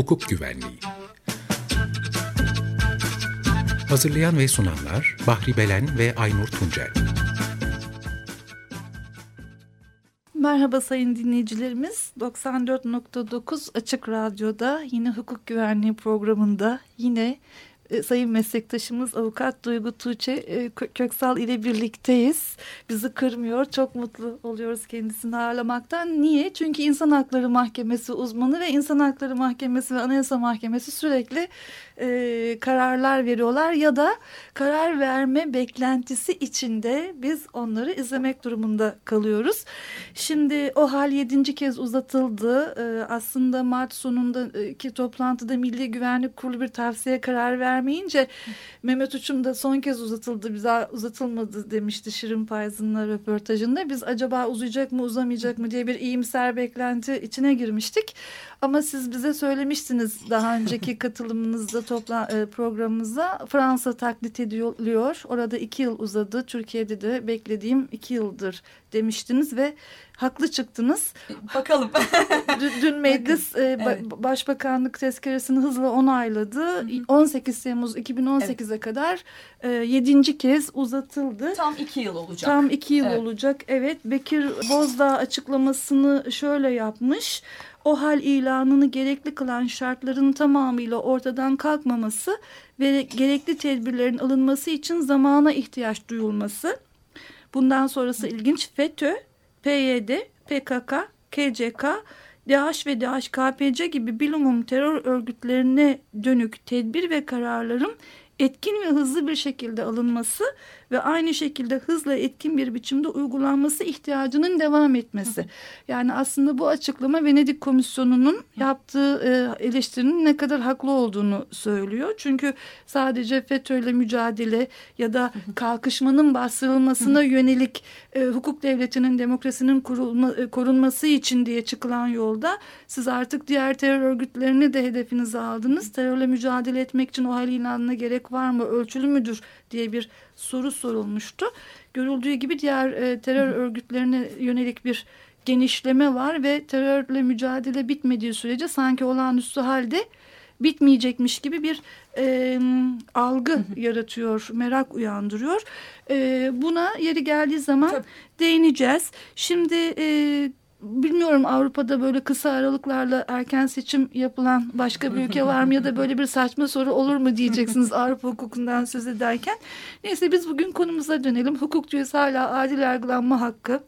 hukuk güvenliği. Hazırlayan ve sunanlar Bahri Belen ve Aynur Tuncel. Merhaba sayın dinleyicilerimiz. 94.9 Açık Radyo'da yine hukuk güvenliği programında yine e, sayın meslektaşımız avukat Duygu Tuğçe e, Köksal ile birlikteyiz. Bizi kırmıyor. Çok mutlu oluyoruz kendisini ağırlamaktan. Niye? Çünkü İnsan Hakları Mahkemesi uzmanı ve İnsan Hakları Mahkemesi ve Anayasa Mahkemesi sürekli e, kararlar veriyorlar ya da karar verme beklentisi içinde biz onları izlemek durumunda kalıyoruz. Şimdi o hal yedinci kez uzatıldı. E, aslında Mart sonundaki toplantıda Milli Güvenlik Kurulu bir tavsiye karar vermeyince Mehmet Uçum da son kez uzatıldı bize uzatılmadı demişti Şirin Payzın'la röportajında. Biz acaba uzayacak mı uzamayacak mı diye bir iyimser beklenti içine girmiştik. Ama siz bize söylemiştiniz daha önceki katılımınızda topla e, programımıza Fransa taklit ediliyor. Orada iki yıl uzadı. Türkiye'de de beklediğim iki yıldır demiştiniz ve haklı çıktınız. Bakalım. dün, meclis e, evet. başbakanlık tezkeresini hızla onayladı. Hı hı. 18 Temmuz 2018'e evet. kadar e, 7. kez uzatıldı. Tam iki yıl olacak. Tam iki yıl evet. olacak. Evet Bekir Bozdağ açıklamasını şöyle yapmış o hal ilanını gerekli kılan şartların tamamıyla ortadan kalkmaması ve gerekli tedbirlerin alınması için zamana ihtiyaç duyulması. Bundan sonrası ilginç FETÖ, PYD, PKK, KCK, DAEŞ ve DAEŞ-KPC gibi bilumum terör örgütlerine dönük tedbir ve kararların etkin ve hızlı bir şekilde alınması ve aynı şekilde hızla etkin bir biçimde uygulanması ihtiyacının devam etmesi. Yani aslında bu açıklama Venedik Komisyonu'nun yaptığı e, eleştirinin ne kadar haklı olduğunu söylüyor. Çünkü sadece FETÖ'yle mücadele ya da kalkışmanın bastırılmasına yönelik e, hukuk devletinin, demokrasinin kurulma, e, korunması için diye çıkılan yolda siz artık diğer terör örgütlerini de hedefinize aldınız. Terörle mücadele etmek için o hal ilanına gerek var mı, ölçülü müdür diye bir soru sorulmuştu. Görüldüğü gibi diğer e, terör örgütlerine yönelik bir genişleme var ve terörle mücadele bitmediği sürece sanki olağanüstü halde bitmeyecekmiş gibi bir e, algı yaratıyor, merak uyandırıyor. E, buna yeri geldiği zaman Tabii. değineceğiz. Şimdi e, bilmiyorum Avrupa'da böyle kısa aralıklarla erken seçim yapılan başka bir ülke var mı ya da böyle bir saçma soru olur mu diyeceksiniz Avrupa hukukundan söz ederken. Neyse biz bugün konumuza dönelim. Hukukçuyuz hala adil yargılanma hakkı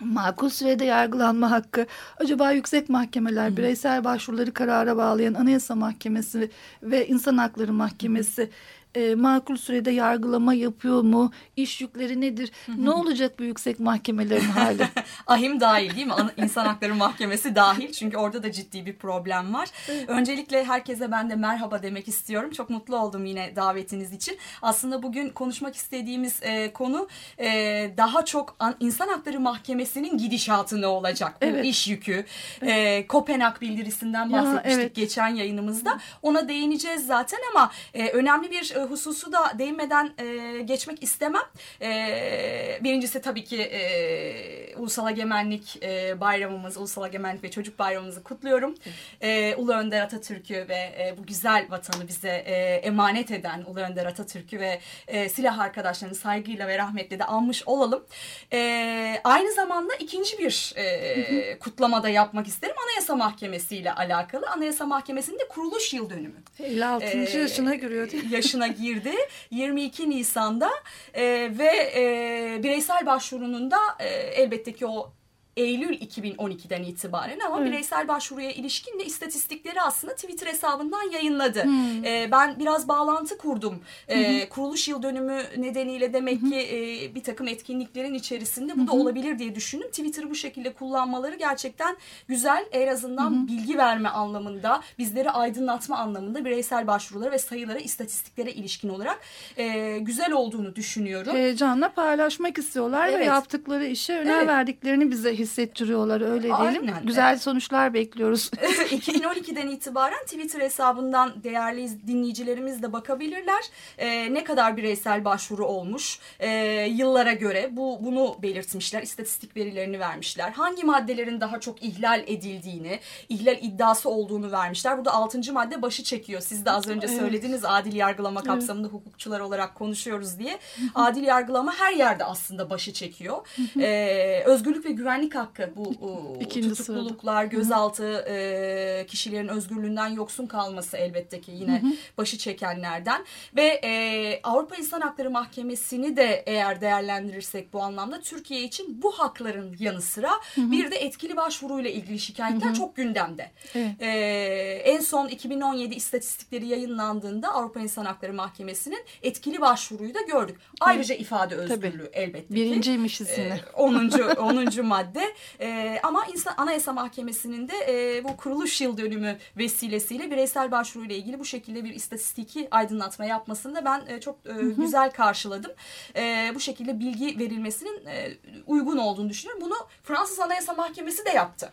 makul sürede yargılanma hakkı, acaba yüksek mahkemeler, bireysel başvuruları karara bağlayan Anayasa Mahkemesi ve İnsan Hakları Mahkemesi e, makul sürede yargılama yapıyor mu? İş yükleri nedir? ne olacak bu yüksek mahkemelerin hali? Ahim dahil değil mi? İnsan Hakları Mahkemesi dahil. Çünkü orada da ciddi bir problem var. Öncelikle herkese ben de merhaba demek istiyorum. Çok mutlu oldum yine davetiniz için. Aslında bugün konuşmak istediğimiz e, konu e, daha çok an, İnsan Hakları Mahkemesi'nin gidişatı ne olacak? Evet. İş yükü. Evet. E, Kopenhag bildirisinden bahsetmiştik ya, evet. geçen yayınımızda. Ona değineceğiz zaten ama e, önemli bir e, hususu da değinmeden e, geçmek istemem. E, birincisi tabii ki e, Ulusal Egemenlik e, Bayramımız, Ulusal Egemenlik ve Çocuk Bayramımızı kutluyorum. E, Ulu Önder Atatürk'ü ve e, bu güzel vatanı bize e, emanet eden Ulu Önder Atatürk'ü ve e, silah arkadaşlarını saygıyla ve rahmetle de anmış olalım. E, aynı zamanda ikinci bir e, kutlamada yapmak isterim. Anayasa Mahkemesi ile alakalı. Anayasa Mahkemesi'nin de kuruluş yıl dönümü. 56. E, yaşına giriyor değil mi? Yaşına girdi. 22 Nisan'da e, ve e, bireysel başvurunun da e, elbette ki o Eylül 2012'den itibaren ama evet. bireysel başvuruya ilişkin de istatistikleri aslında Twitter hesabından yayınladı. Hmm. E, ben biraz bağlantı kurdum. E, kuruluş yıl dönümü nedeniyle demek ki e, bir takım etkinliklerin içerisinde bu da olabilir diye düşündüm. Twitter'ı bu şekilde kullanmaları gerçekten güzel. En azından bilgi verme anlamında, bizleri aydınlatma anlamında bireysel başvurulara ve sayılara, istatistiklere ilişkin olarak e, güzel olduğunu düşünüyorum. Heyecanla paylaşmak istiyorlar evet. ve yaptıkları işe önem evet. verdiklerini bize hissediyorlar hissettiriyorlar öyle diyelim. Aynen. Güzel sonuçlar bekliyoruz. 2012'den itibaren Twitter hesabından değerli dinleyicilerimiz de bakabilirler. Ee, ne kadar bireysel başvuru olmuş ee, yıllara göre bu bunu belirtmişler. İstatistik verilerini vermişler. Hangi maddelerin daha çok ihlal edildiğini, ihlal iddiası olduğunu vermişler. Burada 6. madde başı çekiyor. Siz de az önce Evet. söylediniz adil yargılama kapsamında hukukçular olarak konuşuyoruz diye. Adil yargılama her yerde aslında başı çekiyor. Ee, özgürlük ve güvenlik hakkı bu o, İkinci tutukluluklar, gözaltı e, kişilerin özgürlüğünden yoksun kalması elbette ki yine başı çekenlerden ve e, Avrupa İnsan Hakları Mahkemesi'ni de eğer değerlendirirsek bu anlamda Türkiye için bu hakların yanı sıra bir de etkili başvuruyla ilgili şikayetler çok gündemde. Evet. Ee, en son 2017 istatistikleri yayınlandığında Avrupa İnsan Hakları Mahkemesi'nin etkili başvuruyu da gördük. Ayrıca ifade özgürlüğü elbette ki. Birinciymişiz yine. Ee, 10. 10. madde. Ee, ama İnsan, Anayasa Mahkemesi'nin de e, bu kuruluş yıl dönümü vesilesiyle bireysel başvuruyla ilgili bu şekilde bir istatistiki aydınlatma yapmasını da ben e, çok e, güzel karşıladım. E, bu şekilde bilgi verilmesinin e, uygun olduğunu düşünüyorum. Bunu Fransız Anayasa Mahkemesi de yaptı.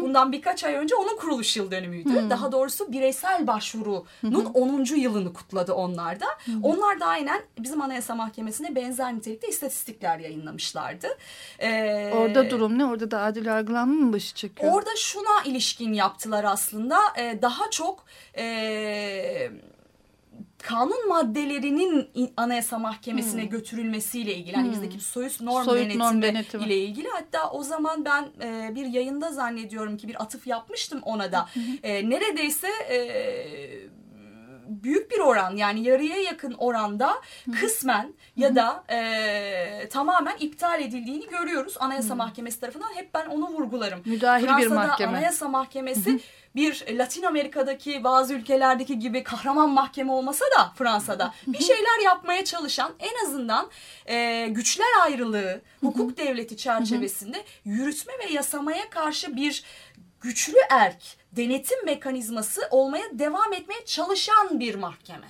Bundan birkaç ay önce onun kuruluş yıl dönümüydü. Daha doğrusu bireysel başvurunun 10. yılını kutladı onlar da. Onlar da aynen bizim Anayasa Mahkemesi'ne benzer nitelikte istatistikler yayınlamışlardı. Ee, Orada durum ne? Orada da adil yargılanma mı başı çekiyor? Orada şuna ilişkin yaptılar aslında. Ee, daha çok e, kanun maddelerinin in- Anayasa Mahkemesi'ne götürülmesiyle ilgili. Hani bizdeki soyut norm Soyut denetimi, norm denetimi. ile ilgili. Hatta o zaman ben e, bir yayında zannediyorum ki bir atıf yapmıştım ona da. E, neredeyse e, büyük bir oran yani yarıya yakın oranda kısmen ya da e, tamamen iptal edildiğini görüyoruz. Anayasa Mahkemesi tarafından. Hep ben onu vurgularım. Müdahil bir Fransa'da mahkeme. Anayasa Mahkemesi bir Latin Amerika'daki bazı ülkelerdeki gibi kahraman mahkeme olmasa da Fransa'da bir şeyler yapmaya çalışan en azından e, güçler ayrılığı, hukuk devleti çerçevesinde yürütme ve yasamaya karşı bir güçlü erk, denetim mekanizması olmaya devam etmeye çalışan bir mahkeme.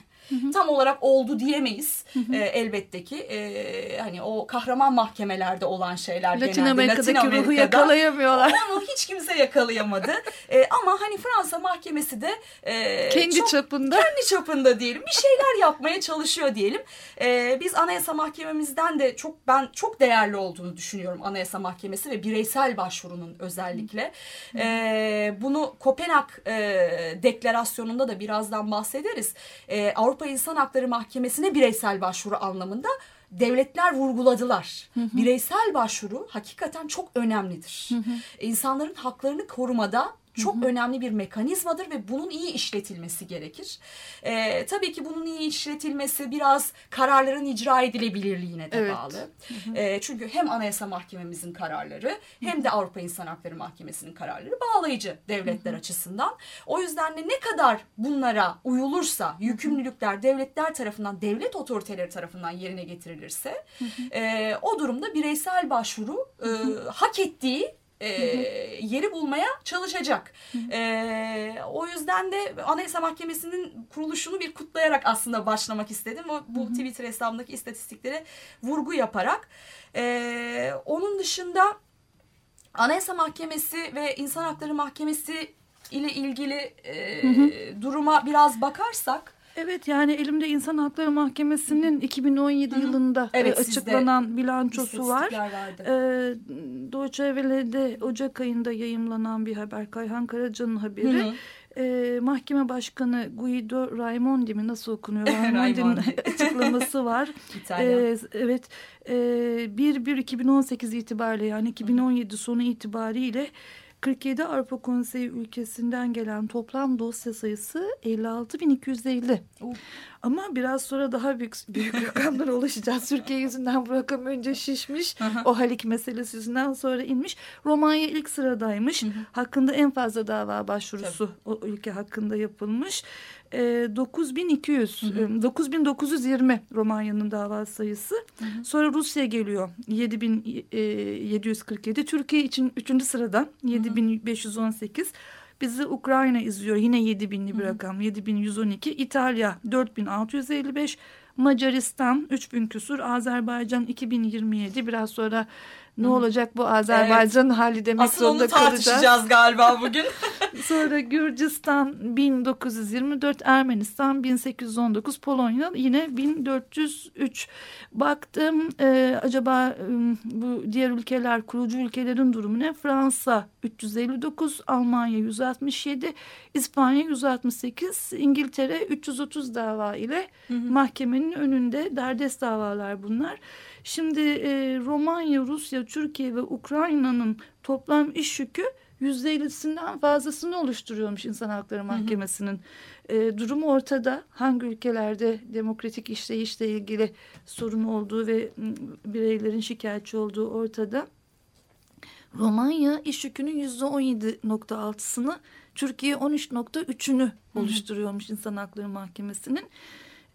Tam olarak oldu diyemeyiz e, elbette ki e, hani o kahraman mahkemelerde olan şeyler Latin genelde Amerika'daki Latin ruhu Amerika'da yakalayamıyorlar. onu hiç kimse yakalayamadı. E, ama hani Fransa mahkemesi de e, Kendi çok çapında. kendi çapında diyelim bir şeyler yapmaya çalışıyor diyelim. E, biz Anayasa Mahkememizden de çok ben çok değerli olduğunu düşünüyorum Anayasa Mahkemesi ve bireysel başvurunun özellikle. E, bunu Kopenhag e, deklarasyonunda da birazdan bahsederiz. E, Avrupa İnsan Hakları Mahkemesi'ne bireysel başvuru anlamında devletler vurguladılar. Bireysel başvuru hakikaten çok önemlidir. İnsanların haklarını korumada çok önemli bir mekanizmadır ve bunun iyi işletilmesi gerekir. Ee, tabii ki bunun iyi işletilmesi biraz kararların icra edilebilirliğine de Evet. bağlı. Ee, çünkü hem Anayasa Mahkememizin kararları hem de Avrupa İnsan Hakları Mahkemesi'nin kararları bağlayıcı devletler açısından. O yüzden de ne kadar bunlara uyulursa, yükümlülükler devletler tarafından, devlet otoriteleri tarafından yerine getirilirse e, o durumda bireysel başvuru e, hak ettiği e, yeri bulmaya çalışacak. E, o yüzden de Anayasa Mahkemesi'nin kuruluşunu bir kutlayarak aslında başlamak istedim. O, bu Twitter hesabındaki istatistiklere vurgu yaparak. E, onun dışında Anayasa Mahkemesi ve İnsan Hakları Mahkemesi ile ilgili e, duruma biraz bakarsak Evet yani elimde İnsan Hakları Mahkemesi'nin 2017 yılında Evet, e, sizde açıklanan bilançosu var. Ee, Deutsche Welle'de Ocak ayında yayımlanan bir haber. Kayhan Karaca'nın haberi. Hı hı. Ee, mahkeme Başkanı Guido Raimondi mi nasıl okunuyor? Raimondi'nin Raimondi. açıklaması var. Ee, evet e, 1-1-2018 itibariyle yani 2017 sonu itibariyle 47 Avrupa Konseyi ülkesinden gelen toplam dosya sayısı 56.250. Uf. Ama biraz sonra daha büyük, büyük rakamlara ulaşacağız. Türkiye yüzünden bu rakam önce şişmiş. o Halik meselesi yüzünden sonra inmiş. Romanya ilk sıradaymış. Hakkında en fazla dava başvurusu o ülke hakkında yapılmış. E, 9200, e, 9920 Romanya'nın dava sayısı. Sonra Rusya geliyor. 7747. Türkiye için 3. sırada 7518. Bizi Ukrayna izliyor. Yine 7000'li bir rakam. 7112. İtalya 4655. Macaristan 3000 küsur. Azerbaycan 2027. Biraz sonra Ne olacak bu Azerbaycan evet. hali demek Asıl zorunda kalacağız. Asıl onu tartışacağız galiba bugün. Sonra Gürcistan 1924, Ermenistan 1819, Polonya yine 1403. Baktım e, acaba e, bu diğer ülkeler kurucu ülkelerin durumu ne? Fransa 359, Almanya 167, İspanya 168, İngiltere 330 dava ile hı hı. mahkemenin önünde derdest davalar bunlar. Şimdi e, Romanya, Rusya, Türkiye ve Ukrayna'nın toplam iş yükü %50'sinden fazlasını oluşturuyormuş İnsan Hakları Mahkemesi'nin. E, durum ortada. Hangi ülkelerde demokratik işleyişle ilgili sorun olduğu ve bireylerin şikayetçi olduğu ortada. Romanya iş yükünün %17.6'sını Türkiye 13.3'ünü oluşturuyormuş İnsan Hakları Mahkemesi'nin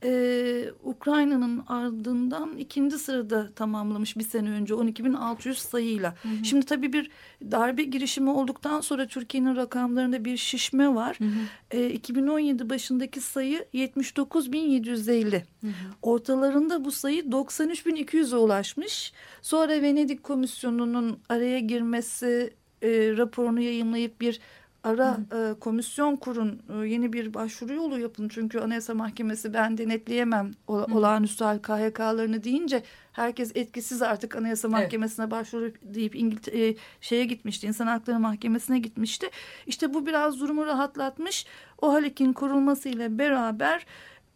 e, Ukrayna'nın ardından ikinci sırada tamamlamış bir sene önce 12.600 sayıyla. Hı hı. Şimdi tabii bir darbe girişimi olduktan sonra Türkiye'nin rakamlarında bir şişme var. Hı hı. E, 2017 başındaki sayı 79.750. Hı hı. Ortalarında bu sayı 93.200'e ulaşmış. Sonra Venedik Komisyonu'nun araya girmesi, e, raporunu yayınlayıp bir ara e, komisyon kurun e, yeni bir başvuru yolu yapın. Çünkü Anayasa Mahkemesi ben denetleyemem o, olağanüstü hal KHK'larını deyince herkes etkisiz artık Anayasa Mahkemesi'ne evet. başvuru deyip İngiltere e, şeye gitmişti İnsan Hakları Mahkemesi'ne gitmişti. İşte bu biraz durumu rahatlatmış. O halekin kurulmasıyla beraber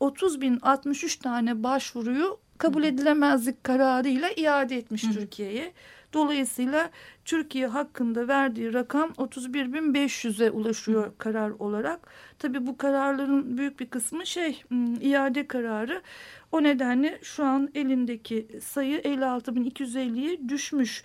30.063 tane başvuruyu kabul edilemezlik kararıyla iade etmiş Türkiye'ye. Dolayısıyla Türkiye hakkında verdiği rakam 31.500'e ulaşıyor karar olarak. Tabii bu kararların büyük bir kısmı şey iade kararı. O nedenle şu an elindeki sayı 56.250'ye düşmüş.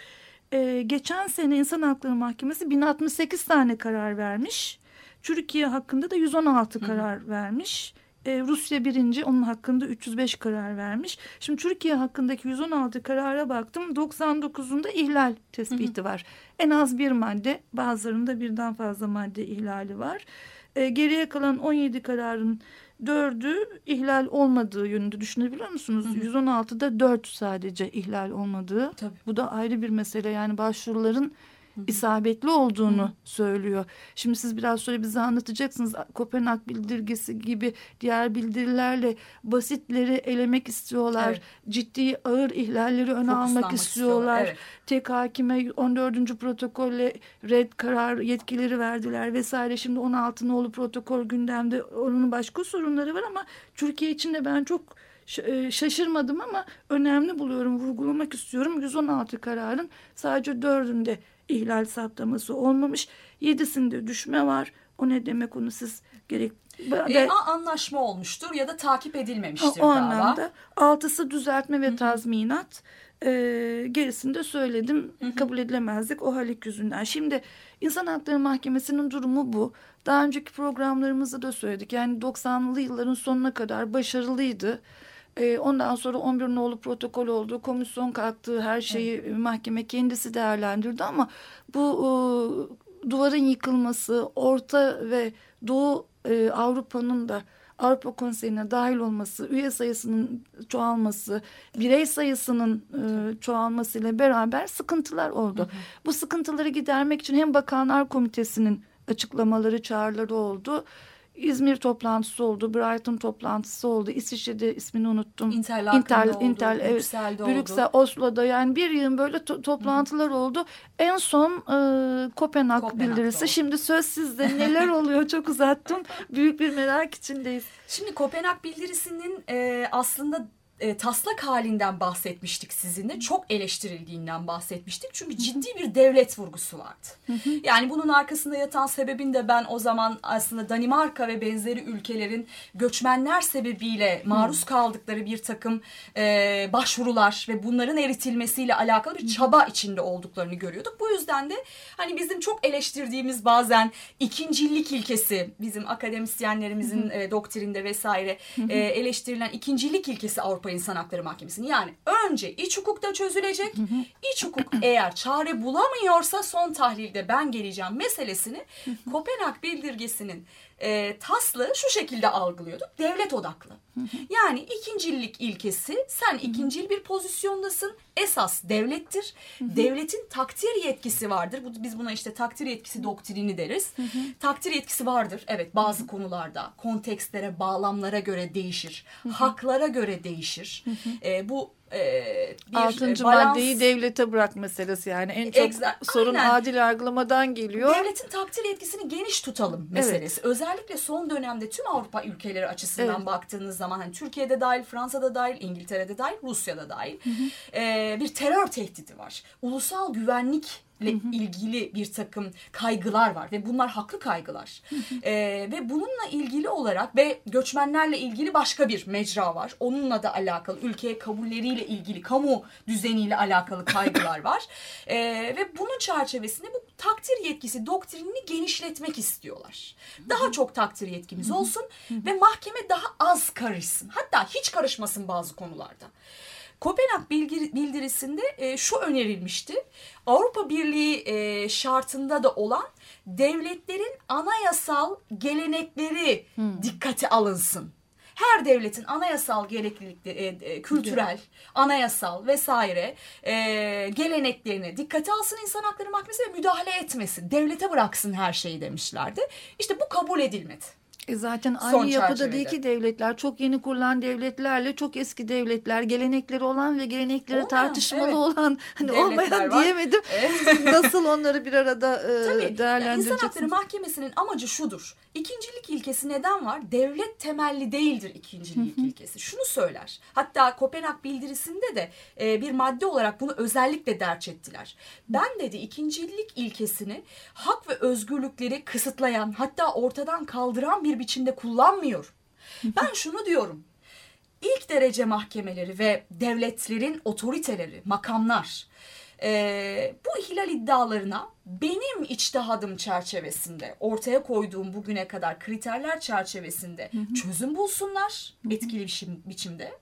Ee, geçen sene İnsan Hakları Mahkemesi 1068 tane karar vermiş. Türkiye hakkında da 116 karar Hı. vermiş. E, Rusya birinci onun hakkında 305 karar vermiş. Şimdi Türkiye hakkındaki 116 karara baktım 99'unda ihlal tespiti hı hı. var. En az bir madde bazılarında birden fazla madde ihlali var. E, geriye kalan 17 kararın dördü ihlal olmadığı yönünde düşünebiliyor musunuz? Hı hı. 116'da dört sadece ihlal olmadığı. Tabii. Bu da ayrı bir mesele yani başvuruların isabetli olduğunu Hı. söylüyor. Şimdi siz biraz sonra bize anlatacaksınız. Kopenhag bildirgesi gibi diğer bildirilerle basitleri elemek istiyorlar. Evet. Ciddi ağır ihlalleri öne almak istiyorlar. Evet. Tek hakime 14. protokolle red karar yetkileri verdiler vesaire. Şimdi 16 nolu protokol gündemde onun başka sorunları var ama Türkiye için de ben çok e, şaşırmadım ama önemli buluyorum, vurgulamak istiyorum. 116 kararın sadece dördünde ihlal saptaması olmamış. Yedisinde düşme var. O ne demek onu siz gerek e, anlaşma olmuştur ya da takip edilmemiştir o, o anlamda. Altısı düzeltme ve tazminat. E, gerisini de söyledim. Hı hı. Kabul edilemezdik o halik yüzünden. Şimdi İnsan Hakları Mahkemesi'nin durumu bu. Daha önceki programlarımızda da söyledik. Yani 90'lı yılların sonuna kadar başarılıydı. E, ondan sonra 11 nolu protokol oldu. Komisyon kalktı. Her şeyi evet. mahkeme kendisi değerlendirdi ama bu e, duvarın yıkılması, Orta ve Doğu e, Avrupa'nın da Avrupa Konseyi'ne dahil olması, üye sayısının çoğalması, birey sayısının e, çoğalmasıyla beraber sıkıntılar oldu. Hı hı. Bu sıkıntıları gidermek için hem Bakanlar Komitesi'nin açıklamaları, çağrıları oldu. İzmir toplantısı oldu, Brighton toplantısı oldu, İsviçre'de ismini unuttum. Interlaken'de oldu, Intel, evet, Brüksel'de Brüksel, oldu. Oslo'da yani bir yığın böyle to toplantılar Hı. oldu. En son e, Kopenhag, Kopenhag bildirisi. Oldu. Şimdi söz sizde neler oluyor çok uzattım. Büyük bir merak içindeyiz. Şimdi Kopenhag bildirisinin e, aslında e, taslak halinden bahsetmiştik sizinle. Çok eleştirildiğinden bahsetmiştik. Çünkü ciddi bir devlet vurgusu vardı. Yani bunun arkasında yatan sebebin de ben o zaman aslında Danimarka ve benzeri ülkelerin göçmenler sebebiyle maruz kaldıkları bir takım e, başvurular ve bunların eritilmesiyle alakalı bir çaba içinde olduklarını görüyorduk. Bu yüzden de hani bizim çok eleştirdiğimiz bazen ikincilik ilkesi bizim akademisyenlerimizin e, doktrinde vesaire e, eleştirilen ikincilik ilkesi Avrupa Avrupa İnsan Hakları Mahkemesi'ni. Yani önce iç hukukta çözülecek. İç hukuk eğer çare bulamıyorsa son tahlilde ben geleceğim meselesini Kopenhag bildirgesinin e, taslığı şu şekilde algılıyorduk. Devlet odaklı. Yani ikincillik ilkesi sen ikincil bir pozisyondasın. Esas devlettir. Devletin takdir yetkisi vardır. Biz buna işte takdir yetkisi doktrini deriz. Takdir yetkisi vardır. Evet bazı konularda kontekstlere, bağlamlara göre değişir. Haklara göre değişir. E, bu e, bir Altıncı balans... maddeyi devlete bırak meselesi yani en çok Exact. sorun Aynen. adil yargılamadan geliyor. Devletin takdir etkisini geniş tutalım meselesi. Evet. Özellikle son dönemde tüm Avrupa ülkeleri açısından evet. baktığınız zaman hani Türkiye'de dahil, Fransa'da dahil, İngiltere'de dahil, Rusya'da dahil hı hı. E, bir terör tehdidi var. Ulusal güvenlik ile ilgili bir takım kaygılar var ve bunlar haklı kaygılar. ee, ve bununla ilgili olarak ve göçmenlerle ilgili başka bir mecra var. Onunla da alakalı ülkeye kabulleriyle ilgili kamu düzeniyle alakalı kaygılar var. Ee, ve bunun çerçevesinde bu takdir yetkisi doktrinini genişletmek istiyorlar. Daha çok takdir yetkimiz olsun ve mahkeme daha az karışsın. Hatta hiç karışmasın bazı konularda. Kopenhag bildirisinde e, şu önerilmişti. Avrupa Birliği e, şartında da olan devletlerin anayasal gelenekleri hmm. dikkate alınsın. Her devletin anayasal gereklilikleri, e, kültürel, anayasal vesaire e, geleneklerine dikkate alsın insan hakları mahkemesi ve müdahale etmesin. Devlete bıraksın her şeyi demişlerdi. İşte bu kabul edilmedi. E zaten aynı yapıda değil ki devletler. Çok yeni kurulan devletlerle çok eski devletler, gelenekleri olan ve gelenekleri olmayan, tartışmalı evet. olan hani olmayan var. diyemedim. Nasıl onları bir arada e, değerlendireceksin? İnsan Hakları Mahkemesi'nin amacı şudur. İkincilik ilkesi neden var? Devlet temelli değildir ikincilik ilkesi. Şunu söyler. Hatta Kopenhag bildirisinde de e, bir madde olarak bunu özellikle derç ettiler. Ben dedi ikincilik ilkesini hak ve özgürlükleri kısıtlayan hatta ortadan kaldıran bir biçimde kullanmıyor. Ben şunu diyorum. İlk derece mahkemeleri ve devletlerin otoriteleri, makamlar e, bu ihlal iddialarına benim içtihadım çerçevesinde ortaya koyduğum bugüne kadar kriterler çerçevesinde çözüm bulsunlar etkili bir biçimde.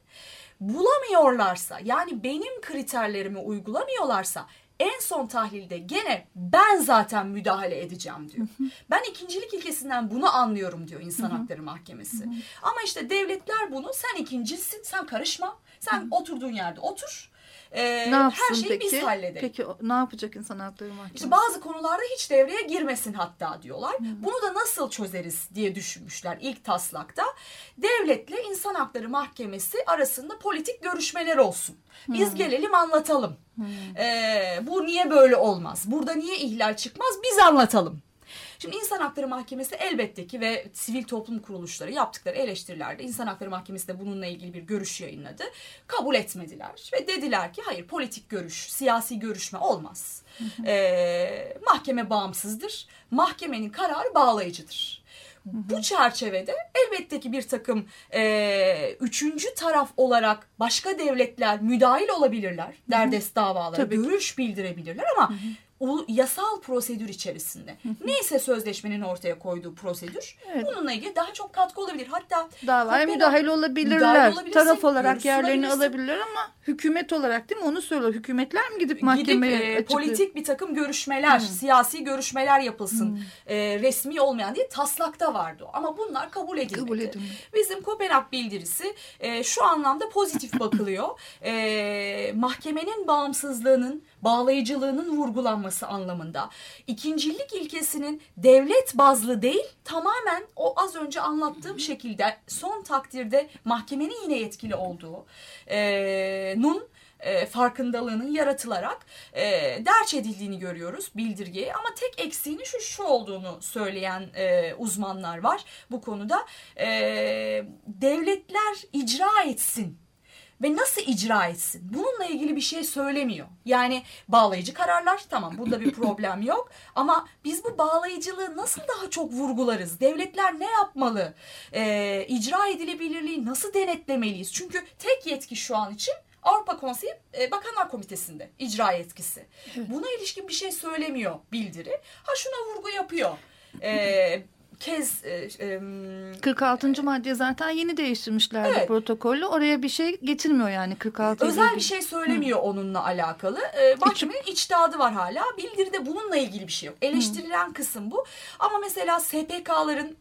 Bulamıyorlarsa yani benim kriterlerimi uygulamıyorlarsa en son tahlilde gene ben zaten müdahale edeceğim diyor. Ben ikincilik ilkesinden bunu anlıyorum diyor İnsan Hakları Mahkemesi. Ama işte devletler bunu sen ikincisin sen karışma. Sen oturduğun yerde otur. Ee, ne yapsın her şeyi peki? biz halledelim. Peki ne yapacak insan hakları mahkemesi? İşte bazı konularda hiç devreye girmesin hatta diyorlar. Hmm. Bunu da nasıl çözeriz diye düşünmüşler ilk taslakta. Devletle insan hakları mahkemesi arasında politik görüşmeler olsun. Biz hmm. gelelim anlatalım. Hmm. Ee, bu niye böyle olmaz? Burada niye ihlal çıkmaz? Biz anlatalım. Şimdi İnsan Hakları Mahkemesi elbette ki ve sivil toplum kuruluşları yaptıkları eleştirilerde İnsan Hakları Mahkemesi de bununla ilgili bir görüş yayınladı. Kabul etmediler ve dediler ki hayır politik görüş, siyasi görüşme olmaz. ee, mahkeme bağımsızdır. Mahkemenin kararı bağlayıcıdır. Bu çerçevede elbette ki bir takım e, üçüncü taraf olarak başka devletler müdahil olabilirler. Derdest davalara, Tabii. görüş bildirebilirler ama hı hı yasal prosedür içerisinde. Neyse sözleşmenin ortaya koyduğu prosedür evet. bununla ilgili daha çok katkı olabilir. Hatta davaya müdahil olabilirler. Müdahil Taraf olarak yerlerini alabilirler ama hükümet olarak değil mi onu söylüyor. Hükümetler mi gidip mahkemeye gidip, e, politik bir takım görüşmeler, hmm. siyasi görüşmeler yapılsın. Hmm. E, resmi olmayan diye taslakta vardı o. Ama bunlar kabul edilmedi. Kabul edilmedi. Bizim Kopenhag bildirisi e, şu anlamda pozitif bakılıyor. E, mahkemenin bağımsızlığının bağlayıcılığının vurgulanması anlamında. İkincilik ilkesinin devlet bazlı değil tamamen o az önce anlattığım şekilde son takdirde mahkemenin yine yetkili olduğu e, nun e, farkındalığının yaratılarak e, derç edildiğini görüyoruz bildirgeye ama tek eksiğini şu şu olduğunu söyleyen e, uzmanlar var bu konuda e, devletler icra etsin ve nasıl icra etsin? Bununla ilgili bir şey söylemiyor. Yani bağlayıcı kararlar tamam burada bir problem yok ama biz bu bağlayıcılığı nasıl daha çok vurgularız? Devletler ne yapmalı? Ee, icra edilebilirliği nasıl denetlemeliyiz? Çünkü tek yetki şu an için Avrupa Konseyi e, Bakanlar Komitesi'nde icra yetkisi. Buna ilişkin bir şey söylemiyor bildiri. Ha şuna vurgu yapıyor. Ee, kez e, e, 46. madde zaten yeni değiştirmişlerdi Evet. protokolü. Oraya bir şey getirmiyor yani 46. ile özel bir şey söylemiyor onunla alakalı. E, mahkemenin içtihadı var hala. Bildiride bununla ilgili bir şey yok. Eleştirilen kısım bu. Ama mesela SPK'ların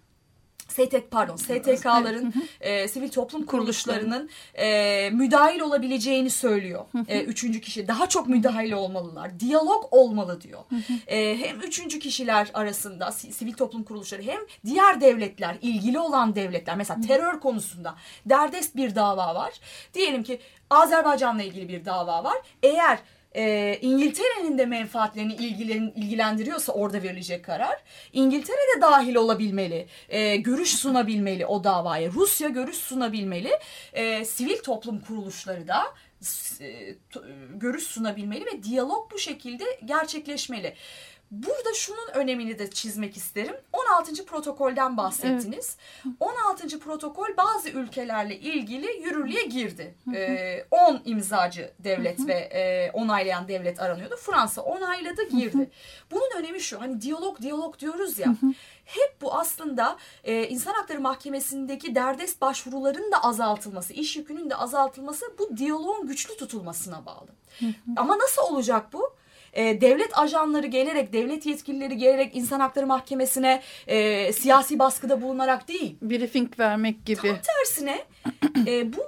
STK pardon STK'ların e, sivil toplum kuruluşlarının e, müdahil olabileceğini söylüyor. E, üçüncü kişi daha çok müdahil olmalılar. Diyalog olmalı diyor. E, hem üçüncü kişiler arasında si- sivil toplum kuruluşları hem diğer devletler ilgili olan devletler mesela terör konusunda derdest bir dava var. Diyelim ki Azerbaycan'la ilgili bir dava var. Eğer e, İngiltere'nin de menfaatlerini ilgilen, ilgilendiriyorsa orada verilecek karar. İngiltere de dahil olabilmeli, e, görüş sunabilmeli o davaya. Rusya görüş sunabilmeli, e, sivil toplum kuruluşları da e, t- görüş sunabilmeli ve diyalog bu şekilde gerçekleşmeli. Burada şunun önemini de çizmek isterim. 16. protokolden bahsettiniz. 16. protokol bazı ülkelerle ilgili yürürlüğe girdi. Ee, 10 imzacı devlet ve e, onaylayan devlet aranıyordu. Fransa onayladı girdi. Bunun önemi şu hani diyalog diyalog diyoruz ya. Hep bu aslında e, İnsan Hakları Mahkemesi'ndeki derdest başvuruların da azaltılması, iş yükünün de azaltılması bu diyaloğun güçlü tutulmasına bağlı. Ama nasıl olacak bu? E, devlet ajanları gelerek, devlet yetkilileri gelerek insan hakları mahkemesine e, siyasi baskıda bulunarak değil. briefing vermek gibi. Tam tersine e, bu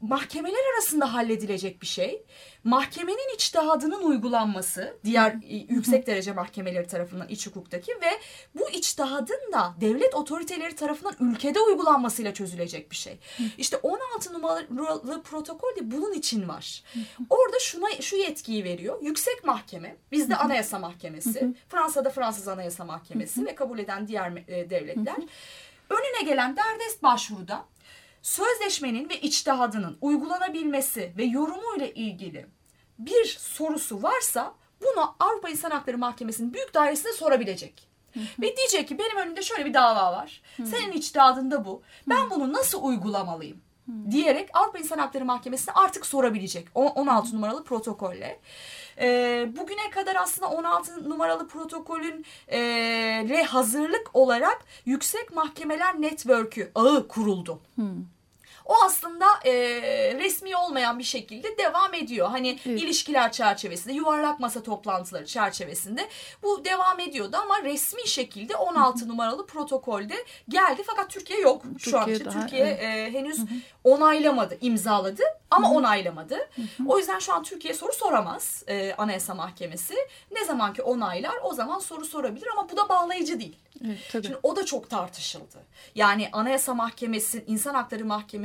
mahkemeler arasında halledilecek bir şey. Mahkemenin içtihadının uygulanması, diğer yüksek derece mahkemeleri tarafından iç hukuktaki ve bu içtihadın da devlet otoriteleri tarafından ülkede uygulanmasıyla çözülecek bir şey. İşte 16 numaralı protokol de bunun için var. Orada şuna şu yetkiyi veriyor. Yüksek mahkeme, bizde Anayasa Mahkemesi, Fransa'da Fransız Anayasa Mahkemesi ve kabul eden diğer e, devletler. Önüne gelen derdest başvuruda sözleşmenin ve içtihadının uygulanabilmesi ve yorumuyla ilgili bir sorusu varsa bunu Avrupa İnsan Hakları Mahkemesi'nin büyük dairesine sorabilecek. Ve diyecek ki benim önümde şöyle bir dava var. Senin içtihadın da bu. Ben bunu nasıl uygulamalıyım? diyerek Avrupa İnsan Hakları Mahkemesi'ne artık sorabilecek. O- 16 numaralı protokolle. Ee, bugüne kadar aslında 16 numaralı protokolün e, re hazırlık olarak Yüksek Mahkemeler Network'ü ağı kuruldu. O aslında e, resmi olmayan bir şekilde devam ediyor. Hani ilişkiler çerçevesinde, yuvarlak masa toplantıları çerçevesinde bu devam ediyordu ama resmi şekilde 16 numaralı protokolde geldi fakat Türkiye yok şu an Türkiye için. daha, Türkiye evet. e, henüz onaylamadı, imzaladı ama onaylamadı. O yüzden şu an Türkiye soru soramaz e, Anayasa Mahkemesi. Ne zaman ki onaylar o zaman soru sorabilir ama bu da bağlayıcı değil. Evet, tabii. Şimdi o da çok tartışıldı. Yani Anayasa Mahkemesi, İnsan Hakları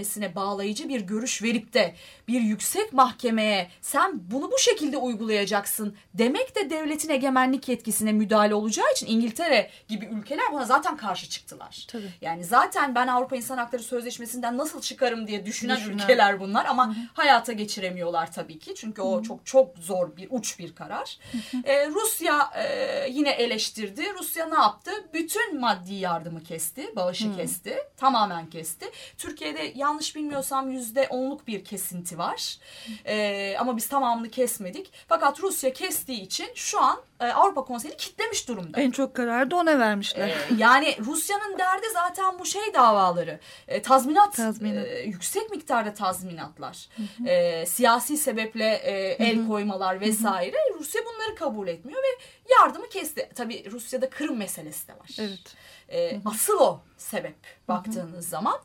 Mahkemesi'ne bağlayıcı bir görüş verip de bir yüksek mahkemeye sen bunu bu şekilde uygulayacaksın demek de devletin egemenlik yetkisine müdahale olacağı için İngiltere gibi ülkeler buna zaten karşı çıktılar. Tabii. Yani zaten ben Avrupa İnsan Hakları Sözleşmesi'nden nasıl çıkarım diye düşünen, Düşünen. ülkeler bunlar ama hayata geçiremiyorlar tabii ki. Çünkü o çok çok zor bir uç bir karar. Ee, Rusya e, yine eleştirdi. Rusya ne yaptı? Bütün maddi yardımı kesti, bağışı kesti, tamamen kesti. Türkiye'de yanlış bilmiyorsam yüzde onluk bir kesinti var. Ee, ama biz tamamını kesmedik. Fakat Rusya kestiği için şu an e, Avrupa Konseyi kitlemiş durumda. En çok kararı da ona vermişler. Ee, yani Rusya'nın derdi zaten bu şey davaları. Ee, tazminat, Tazminat. e, yüksek miktarda tazminatlar. Ee, siyasi sebeple e, el koymalar vesaire. Rusya bunları kabul etmiyor ve yardımı kesti. Tabii Rusya'da Kırım meselesi de var. Evet. Ee, asıl o sebep baktığınız zaman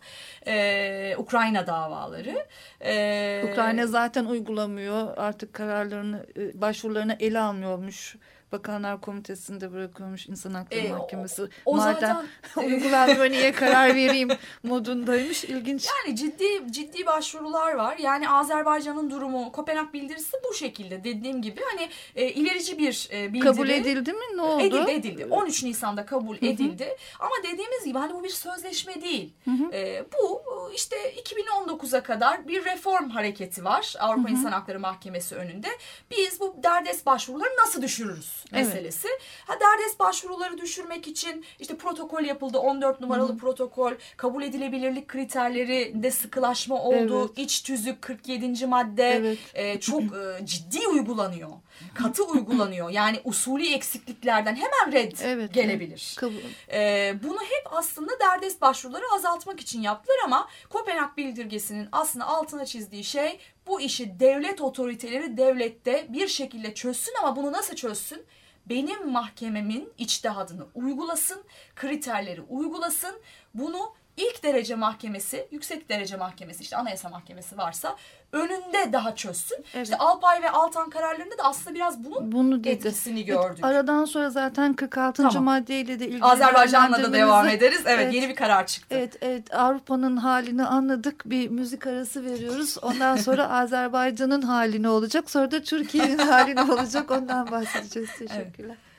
Ee, Ukrayna davaları. Ee, Ukrayna zaten uygulamıyor. Artık kararlarını, e, başvurularını ele almıyormuş. Bakanlar Komitesi'nde bırakıyormuş İnsan Hakları E, o- Mahkemesi. o Madem zaten- uygulanmıyor niye karar vereyim modundaymış. İlginç. Yani ciddi ciddi başvurular var. Yani Azerbaycan'ın durumu Kopenhag bildirisi bu şekilde. Dediğim gibi hani e, ilerici bir e, bildiri. Kabul edildi mi? Ne oldu? Edildi edildi. 13 Nisan'da kabul edildi. Ama dediğimiz gibi hani bu bir sözleşme değil. E, bu e, işte 2019'a kadar bir reform hareketi var Avrupa hı hı. İnsan Hakları Mahkemesi önünde. Biz bu derdest başvuruları nasıl düşürürüz meselesi. Evet. Ha derdest başvuruları düşürmek için işte protokol yapıldı 14 numaralı hı hı. protokol kabul edilebilirlik kriterlerinde sıkılaşma oldu. Evet. İç tüzük 47. madde evet. e, çok e, ciddi uygulanıyor. Katı uygulanıyor. Yani usulü eksikliklerden hemen red evet, gelebilir. Evet. E, bunu hep aslında derdest başvuruları azaltmak için yaptılar ama Kopenhag bildirgesinin aslında altına çizdiği şey bu işi devlet otoriteleri devlette bir şekilde çözsün ama bunu nasıl çözsün? Benim mahkememin içtihadını uygulasın, kriterleri uygulasın. Bunu ilk derece mahkemesi, yüksek derece mahkemesi işte anayasa mahkemesi varsa önünde daha çözsün. Evet. İşte Alpay ve Altan kararlarında da aslında biraz bunun Bunu etkisini gördük. Aradan sonra zaten 46. Tamam. maddeyle de ilgili Azerbaycan'la da devam ederiz. Evet, evet yeni bir karar çıktı. Evet evet Avrupa'nın halini anladık. Bir müzik arası veriyoruz. Ondan sonra Azerbaycan'ın halini olacak. Sonra da Türkiye'nin halini olacak. Ondan bahsedeceğiz. Teşekkürler. Evet. Evet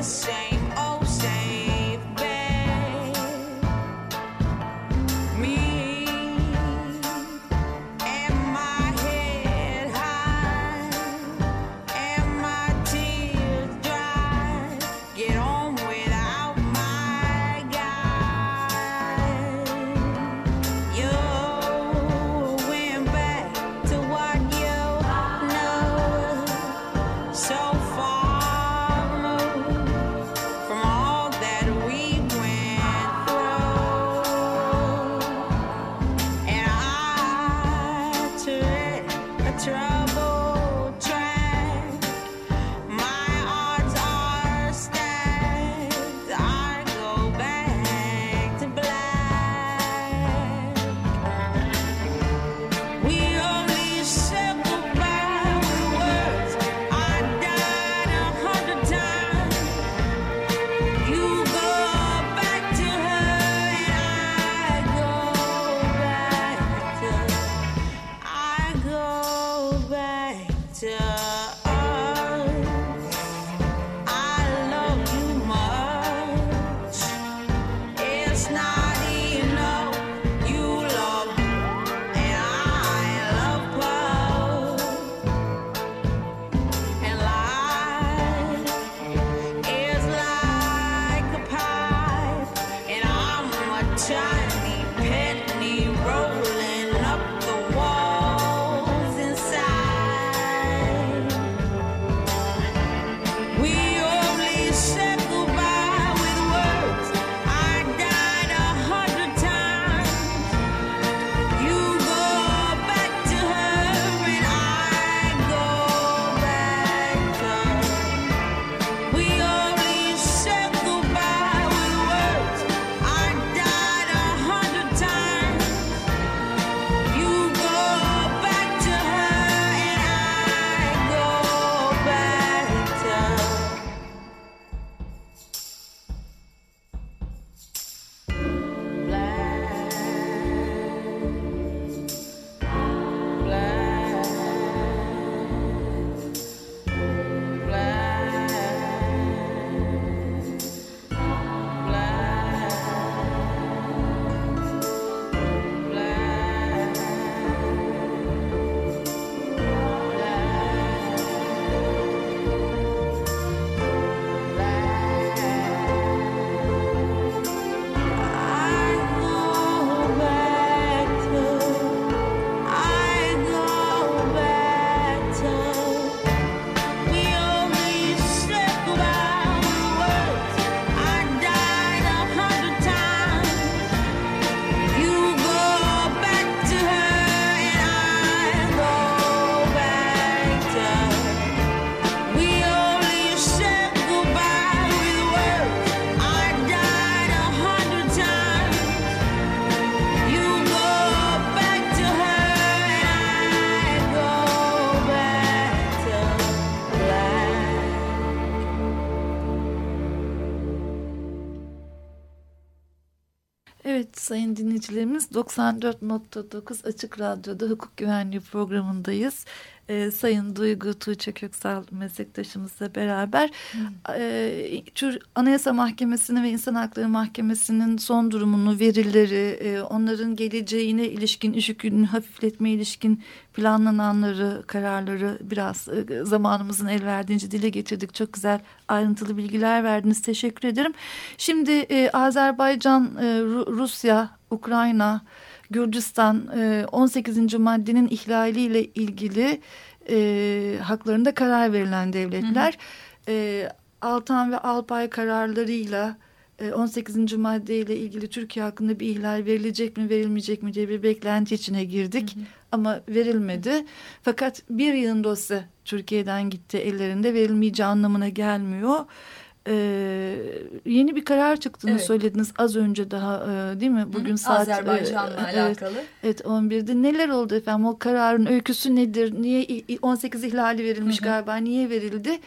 the same. Dinleyicilerimiz 94.9 Açık Radyo'da hukuk güvenliği programındayız e, Sayın Duygu Tuğçe Köksal meslektaşımızla beraber e, Anayasa Mahkemesi'nin ve İnsan Hakları Mahkemesi'nin son durumunu, verileri, e, onların geleceğine ilişkin, iş yükünü hafifletme ilişkin planlananları, kararları biraz e, zamanımızın el verdiğince dile getirdik. Çok güzel ayrıntılı bilgiler verdiniz. Teşekkür ederim. Şimdi e, Azerbaycan, e, Rusya, Ukrayna, Gürcistan 18. E, maddenin ihlaliyle ilgili e, haklarında karar verilen devletler. Hı hı. E, Altan ve Alpay kararlarıyla 18. E, maddeyle ilgili Türkiye hakkında bir ihlal verilecek mi verilmeyecek mi diye bir beklenti içine girdik. Hı hı. Ama verilmedi. Fakat bir yılın dosya Türkiye'den gitti ellerinde verilmeyeceği anlamına gelmiyor. Ee, yeni bir karar çıktığını evet. söylediniz az önce daha e, değil mi? Bugün Hı, saat Azerbaycan'la e, alakalı. Evet 11'de neler oldu efendim? O kararın öyküsü nedir? Niye 18 ihlali verilmiş Hı -hı. galiba? Niye verildi?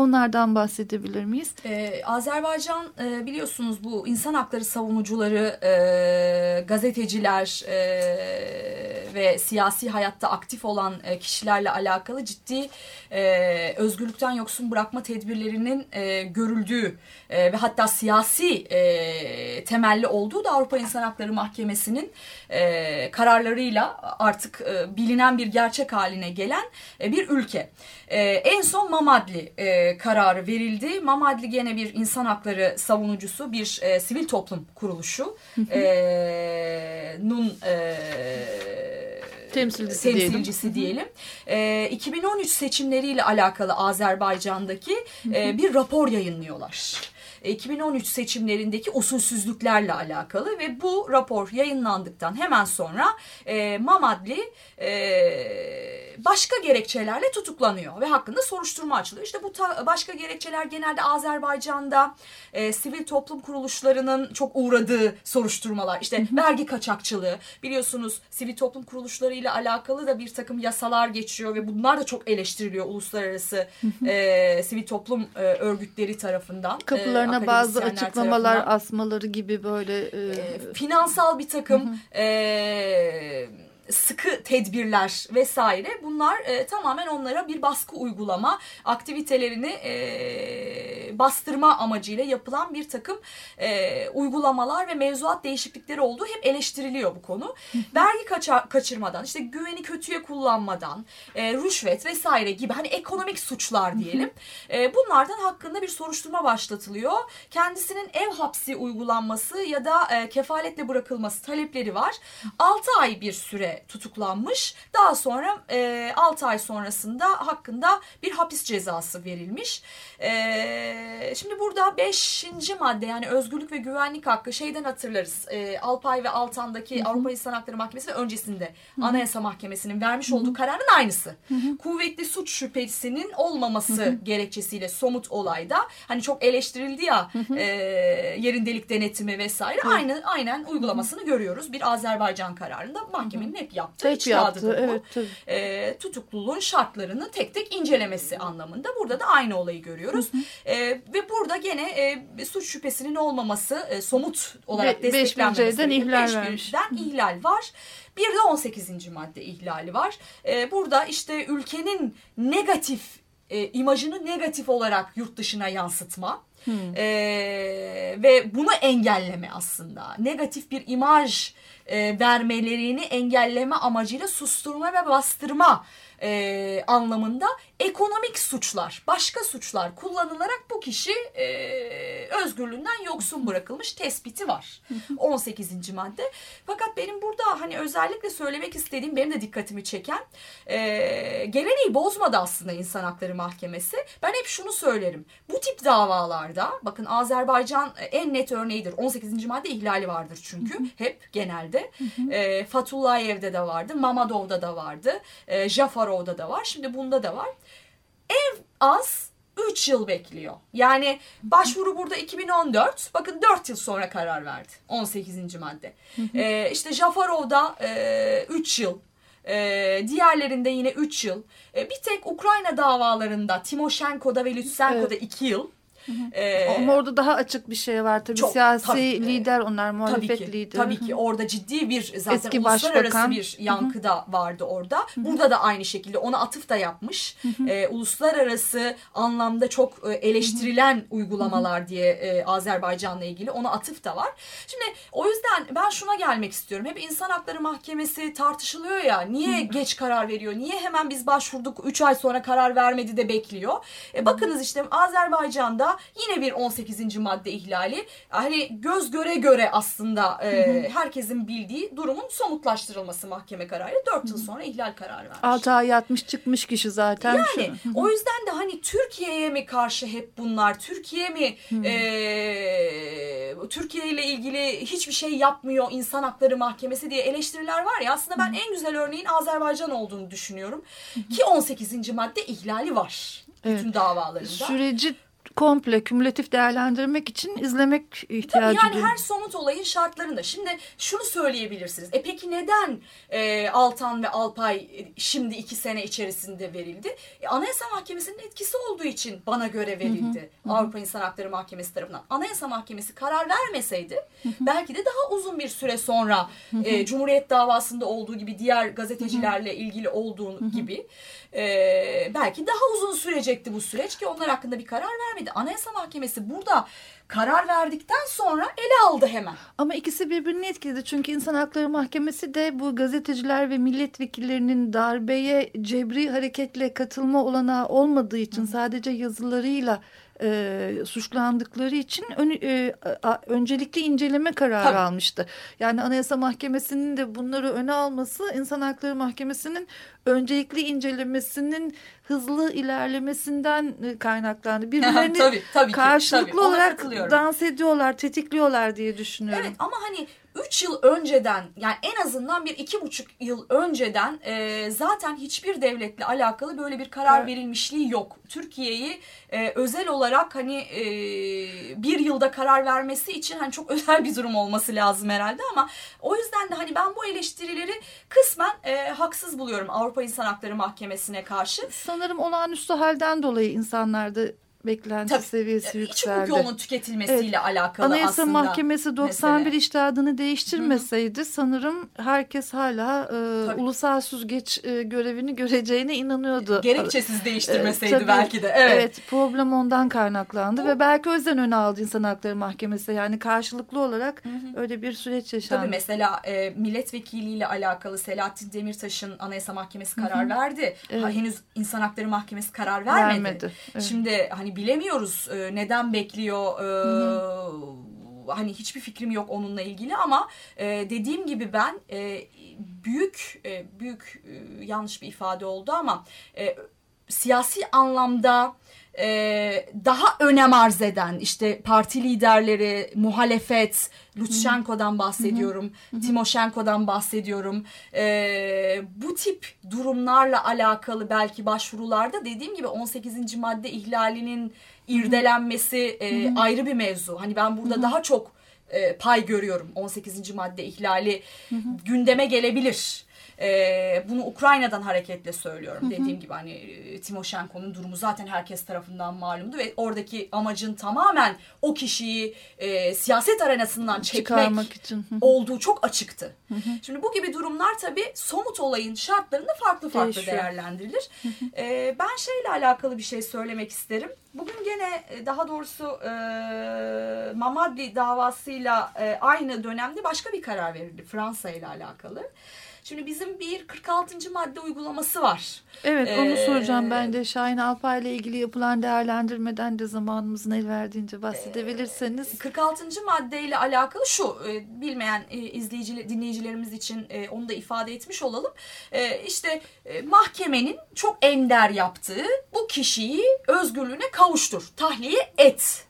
Onlardan bahsedebilir miyiz? Ee, Azerbaycan e, biliyorsunuz bu insan hakları savunucuları, e, gazeteciler e, ve siyasi hayatta aktif olan e, kişilerle alakalı ciddi e, özgürlükten yoksun bırakma tedbirlerinin e, görüldüğü e, ve hatta siyasi e, temelli olduğu da Avrupa İnsan Hakları Mahkemesi'nin e, kararlarıyla artık e, bilinen bir gerçek haline gelen e, bir ülke. E, en son Mamadli e, kararı verildi. Mamadli gene bir insan hakları savunucusu, bir e, sivil toplum kuruluşu. e, nun e, temsilcisi, temsilcisi diyelim. diyelim. E, 2013 seçimleriyle alakalı Azerbaycan'daki e, bir rapor yayınlıyorlar. 2013 seçimlerindeki usulsüzlüklerle alakalı ve bu rapor yayınlandıktan hemen sonra e, Mamadli e, başka gerekçelerle tutuklanıyor ve hakkında soruşturma açılıyor. İşte bu başka gerekçeler genelde Azerbaycan'da e, sivil toplum kuruluşlarının çok uğradığı soruşturmalar. İşte hı hı. vergi kaçakçılığı biliyorsunuz sivil toplum kuruluşları ile alakalı da bir takım yasalar geçiyor ve bunlar da çok eleştiriliyor uluslararası hı. E, sivil toplum e, örgütleri tarafından. Kapılarına e, bazı açıklamalar tarafından. asmaları gibi böyle. E, e, finansal bir takım... E, sıkı tedbirler vesaire. Bunlar e, tamamen onlara bir baskı uygulama aktivitelerini e, bastırma amacıyla yapılan bir takım e, uygulamalar ve mevzuat değişiklikleri olduğu hep eleştiriliyor bu konu. Vergi kaça, kaçırmadan işte güveni kötüye kullanmadan e, rüşvet vesaire gibi hani ekonomik suçlar diyelim e, bunlardan hakkında bir soruşturma başlatılıyor. Kendisinin ev hapsi uygulanması ya da e, kefaletle bırakılması talepleri var. 6 ay bir süre tutuklanmış. Daha sonra e, 6 ay sonrasında hakkında bir hapis cezası verilmiş. E, şimdi burada 5. madde yani özgürlük ve güvenlik hakkı şeyden hatırlarız. E, Alpay ve Altan'daki Hı -hı. Avrupa İnsan Hakları Mahkemesi öncesinde Hı -hı. Anayasa Mahkemesi'nin vermiş Hı -hı. olduğu kararın aynısı. Hı -hı. Kuvvetli suç şüphesinin olmaması Hı -hı. gerekçesiyle somut olayda hani çok eleştirildi ya Hı -hı. E, yerin delik denetimi vesaire Hı -hı. aynı aynen uygulamasını Hı -hı. görüyoruz. Bir Azerbaycan kararında mahkemenin hep yaptığı hep yaptı. Evet, tabii. E, tutukluluğun şartlarını tek tek incelemesi anlamında. Burada da aynı olayı görüyoruz. Hı hı. E, ve burada gene e, suç şüphesinin olmaması e, somut olarak Be desteklenmesi. ihlal vermiş. ihlal var. Bir de 18. madde ihlali var. E, burada işte ülkenin negatif e, imajını negatif olarak yurt dışına yansıtma. Hmm. E, ve bunu engelleme aslında. Negatif bir imaj e, vermelerini engelleme amacıyla susturma ve bastırma e, anlamında ekonomik suçlar, başka suçlar kullanılarak bu kişi e, özgürlüğünden yoksun bırakılmış tespiti var. 18. madde. Fakat benim burada hani özellikle söylemek istediğim benim de dikkatimi çeken e, geleneği bozmadı aslında İnsan Hakları Mahkemesi. Ben hep şunu söylerim. Bu tip davalarda bakın Azerbaycan en net örneğidir. 18. madde ihlali vardır çünkü hep genelde. e, Fatullayev'de de vardı, Mamadov'da da vardı, e, Jafarov'da da var. Şimdi bunda da var en az 3 yıl bekliyor. Yani başvuru burada 2014. Bakın 4 yıl sonra karar verdi. 18. madde. ee, işte Jafarov'da e, 3 yıl. E, diğerlerinde yine 3 yıl. E, bir tek Ukrayna davalarında Timoshenko'da ve Lutsenko'da 2 yıl. Ee, Ama orada daha açık bir şey var tabii. Çok, Siyasi tabii, lider onlar, muhalefet tabii ki, lideri. Tabii ki orada ciddi bir zaten Eski uluslararası başbakan. bir yankı da vardı orada. Burada da aynı şekilde ona atıf da yapmış. Ee, uluslararası anlamda çok e, eleştirilen uygulamalar diye e, Azerbaycan'la ilgili ona atıf da var. Şimdi o yüzden ben şuna gelmek istiyorum. Hep insan hakları mahkemesi tartışılıyor ya. Niye geç karar veriyor? Niye hemen biz başvurduk 3 ay sonra karar vermedi de bekliyor? E, bakınız işte Azerbaycan'da yine bir 18. madde ihlali. Hani göz göre göre aslında e, herkesin bildiği durumun somutlaştırılması mahkeme kararı 4 yıl sonra ihlal kararı vermiş. 6 ay yatmış çıkmış kişi zaten. Yani o yüzden de hani Türkiye'ye mi karşı hep bunlar? Türkiye mi e, Türkiye ile ilgili hiçbir şey yapmıyor insan hakları mahkemesi diye eleştiriler var ya aslında ben en güzel örneğin Azerbaycan olduğunu düşünüyorum. Ki 18. madde ihlali var. Evet. Bütün davalarında. Süreci komple kümülatif değerlendirmek için izlemek ihtiyacı Tabii yani her somut olayın şartlarında. Şimdi şunu söyleyebilirsiniz. E peki neden e, Altan ve Alpay e, şimdi iki sene içerisinde verildi? E, Anayasa Mahkemesi'nin etkisi olduğu için bana göre verildi. Hı hı. Avrupa İnsan Hakları Mahkemesi tarafından. Anayasa Mahkemesi karar vermeseydi hı hı. belki de daha uzun bir süre sonra hı hı. E, Cumhuriyet davasında olduğu gibi diğer gazetecilerle hı hı. ilgili olduğu hı hı. gibi e, belki daha uzun sürecekti bu süreç ki onlar hakkında bir karar vermedi. Anayasa Mahkemesi burada karar verdikten sonra ele aldı hemen. Ama ikisi birbirini etkiledi. Çünkü İnsan Hakları Mahkemesi de bu gazeteciler ve milletvekillerinin darbeye cebri hareketle katılma olanağı olmadığı için sadece yazılarıyla e, suçlandıkları için ön, e, a, öncelikli inceleme kararı Tabii. almıştı. Yani Anayasa Mahkemesi'nin de bunları öne alması İnsan Hakları Mahkemesi'nin öncelikli incelemesinin hızlı ilerlemesinden e, kaynaklandı. Birbirlerini tabii, tabii karşılıklı tabii. olarak dans ediyorlar, tetikliyorlar diye düşünüyorum. Evet ama hani 3 yıl önceden yani en azından bir iki buçuk yıl önceden e, zaten hiçbir devletle alakalı böyle bir karar evet. verilmişliği yok. Türkiye'yi e, özel olarak hani e, bir yılda karar vermesi için hani çok özel bir durum olması lazım herhalde ama o yüzden de hani ben bu eleştirileri kısmen e, haksız buluyorum Avrupa İnsan Hakları Mahkemesi'ne karşı. Sanırım olağanüstü halden dolayı insanlarda beklenti Tabii, seviyesi e, yükseldi. İç hukuk tüketilmesiyle evet. alakalı Anayasa aslında. Anayasa Mahkemesi 91 mesele. iştihadını değiştirmeseydi Hı -hı. sanırım herkes hala e, ulusal süzgeç e, görevini göreceğine inanıyordu. Gerekçesiz değiştirmeseydi e, belki de. Evet. evet problem ondan kaynaklandı Bu, ve belki o yüzden öne aldı İnsan Hakları Mahkemesi. Yani karşılıklı olarak Hı -hı. öyle bir süreç yaşandı. Tabii mesela e, milletvekiliyle alakalı Selahattin Demirtaş'ın Anayasa Mahkemesi karar Hı -hı. verdi. Evet. Ha, henüz İnsan Hakları Mahkemesi karar vermedi. vermedi. Evet. Şimdi hani hani bilemiyoruz e, neden bekliyor e, hani hiçbir fikrim yok onunla ilgili ama e, dediğim gibi ben e, büyük e, büyük e, yanlış bir ifade oldu ama e, siyasi anlamda e, daha önem arz eden işte parti liderleri, muhalefet, Lutsenko'dan bahsediyorum. Timoshenko'dan bahsediyorum. E, bu tip durumlarla alakalı belki başvurularda dediğim gibi 18. madde ihlalinin irdelenmesi e, ayrı bir mevzu. Hani ben burada daha çok e, pay görüyorum. 18. madde ihlali gündeme gelebilir. E, bunu Ukrayna'dan hareketle söylüyorum. Hı hı. Dediğim gibi hani e, Timoshenko'nun durumu zaten herkes tarafından malumdu ve oradaki amacın tamamen o kişiyi e, siyaset arenasından çekmek için. Hı hı. olduğu çok açıktı. Hı hı. Şimdi bu gibi durumlar tabii somut olayın şartlarında farklı farklı Değişiyor. değerlendirilir. Hı hı. E, ben şeyle alakalı bir şey söylemek isterim. Bugün gene e, daha doğrusu e, Mamadi davasıyla e, aynı dönemde başka bir karar verildi Fransa ile alakalı. Şimdi bizim bir 46. madde uygulaması var. Evet onu ee, soracağım ben de Şahin Alpay ile ilgili yapılan değerlendirmeden de zamanımızın el verdiğince bahsedebilirseniz. 46. maddeyle alakalı şu e, bilmeyen e, izleyici dinleyicilerimiz için e, onu da ifade etmiş olalım. İşte mahkemenin çok ender yaptığı bu kişiyi özgürlüğüne kavuştur, tahliye et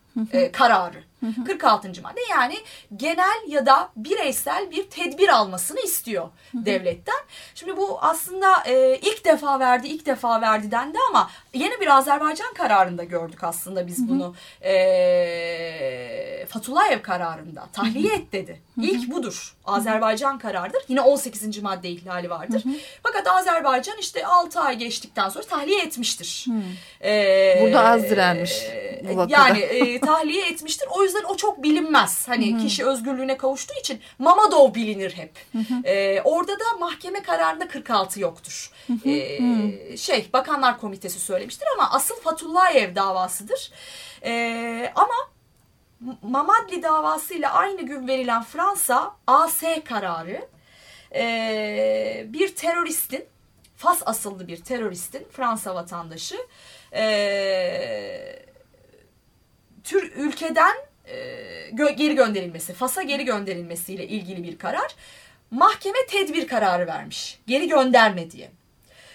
e, kararı. 46. madde yani genel ya da bireysel bir tedbir almasını istiyor devletten. Şimdi bu aslında e, ilk defa verdi, ilk defa verdi dendi ama yeni bir Azerbaycan kararında gördük aslında biz bunu. E, Fatulayev kararında tahliye et dedi. İlk budur. Azerbaycan kararıdır. Yine 18. madde ihlali vardır. Fakat Azerbaycan işte 6 ay geçtikten sonra tahliye etmiştir. Ee, Burada az direnmiş. Bu vakada. yani e, tahliye etmiştir. O yüzden o çok bilinmez. Hani kişi özgürlüğüne kavuştuğu için Mamadov bilinir hep. Ee, orada da mahkeme kararında 46 yoktur. Ee, şey Bakanlar Komitesi söylemiştir ama asıl Fatullayev davasıdır. Ee, ama Mamadli davasıyla aynı gün verilen Fransa AS kararı e, bir teröristin Fas asıllı bir teröristin Fransa vatandaşı e, tür ülkeden e, gö geri gönderilmesi, Fas'a geri gönderilmesiyle ilgili bir karar. Mahkeme tedbir kararı vermiş. Geri gönderme diye.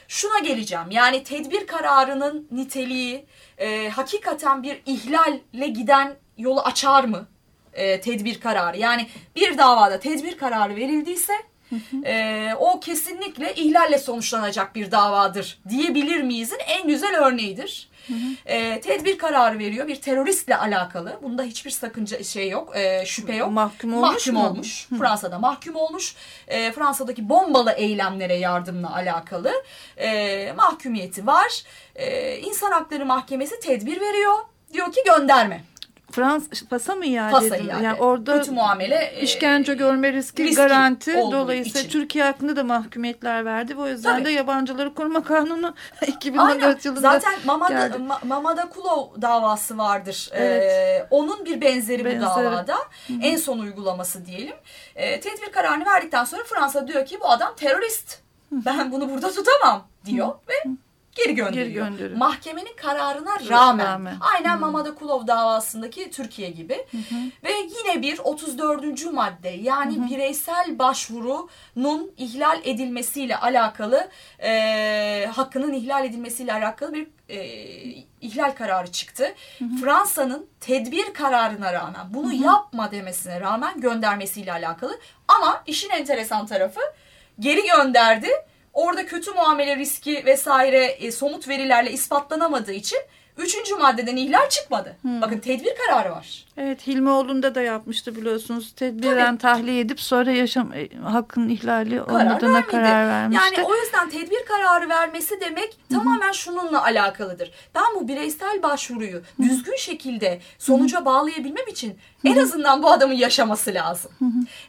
Şuna geleceğim. Yani tedbir kararının niteliği e, hakikaten bir ihlalle giden yolu açar mı? E, tedbir kararı. Yani bir davada tedbir kararı verildiyse e, o kesinlikle ihlalle sonuçlanacak bir davadır diyebilir miyizin en güzel örneğidir. E, tedbir kararı veriyor bir teröristle alakalı. Bunda hiçbir sakınca şey yok, e, şüphe yok. Mahkum olmuş mahkum mu? olmuş. Fransa'da mahkum olmuş. E, Fransa'daki bombalı eylemlere yardımla alakalı e, mahkumiyeti var. E, İnsan Hakları Mahkemesi tedbir veriyor. Diyor ki gönderme. Frans Fas'a mı iade Fas'a edildi? Yani orada Kötü muamele e, işkence görme riski, riski garanti. Dolayısıyla için. Türkiye hakkında da mahkumiyetler verdi. O yüzden Tabii. de yabancıları koruma kanunu 2014 Aynen. yılında Zaten Mamada, geldi. Ma- Mamada Kulov davası vardır. Evet. Ee, onun bir benzeri, Benzeri. bu davada. En son uygulaması diyelim. Ee, tedbir kararını verdikten sonra Fransa diyor ki bu adam terörist. Ben bunu burada tutamam diyor ve geri gönderiyor. Geri gönderiyor. Mahkemenin kararına rağmen. Rağmen. Aynen Mamada Kulov davasındaki Türkiye gibi. Ve yine bir 34. madde yani bireysel başvurunun ihlal edilmesiyle alakalı e, hakkının ihlal edilmesiyle alakalı bir e, ihlal kararı çıktı. Fransa'nın tedbir kararına rağmen bunu yapma demesine rağmen göndermesiyle alakalı. Ama işin enteresan tarafı geri gönderdi. Orada kötü muamele riski vesaire e, somut verilerle ispatlanamadığı için üçüncü maddeden ihlal çıkmadı. Bakın tedbir kararı var. Evet Hilmioğlu'nda da yapmıştı biliyorsunuz. Tedbiren tahliye edip sonra yaşam e, hakkın ihlali olmadığına vermedi. karar vermişti. Yani o yüzden tedbir kararı vermesi demek tamamen şununla alakalıdır. Ben bu bireysel başvuruyu düzgün şekilde sonuca bağlayabilmem için en azından bu adamın yaşaması lazım.